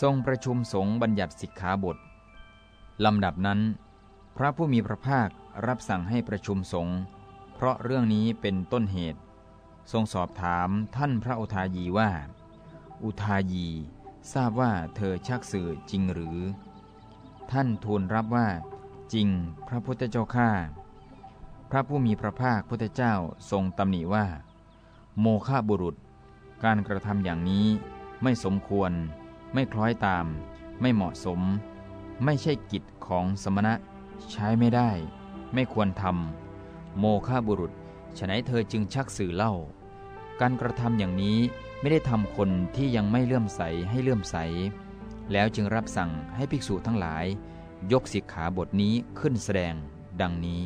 ทรงประชุมสงฆ์บัญญัติสิกขาบทลำดับนั้น พระผู้มีพระภาครับสั่งให้ประชุมสงฆ์เพราะเรื่องนี้เป็นต้นเหตุ ทรงสอบถามท่านพระอุทายีว่า อุทายี ทราบว่าเธอชักสื่อจริงหรือ ท่านทูลรับว่า จริงพระพุทธเจ้าข้าพระผู้มีพระภาคพุทธเจ้าทรงตำหนิว่า โมฆะบุรุษ การกระทำอย่างนี้ไม่สมควร ไม่คล้อยตาม ไม่เหมาะสม ไม่ใช่กิจของสมณะ ใช้ไม่ได้ ไม่ควรทำโมฆะบุรุษฉนัยเธอจึงชักสื่อเล่า การกระทำอย่างนี้ไม่ได้ทำคนที่ยังไม่เลื่อมใสให้เลื่อมใส แล้วจึงรับสั่งให้ภิกษุทั้งหลาย ยกสิกขาบทนี้ขึ้นแสดง ดังนี้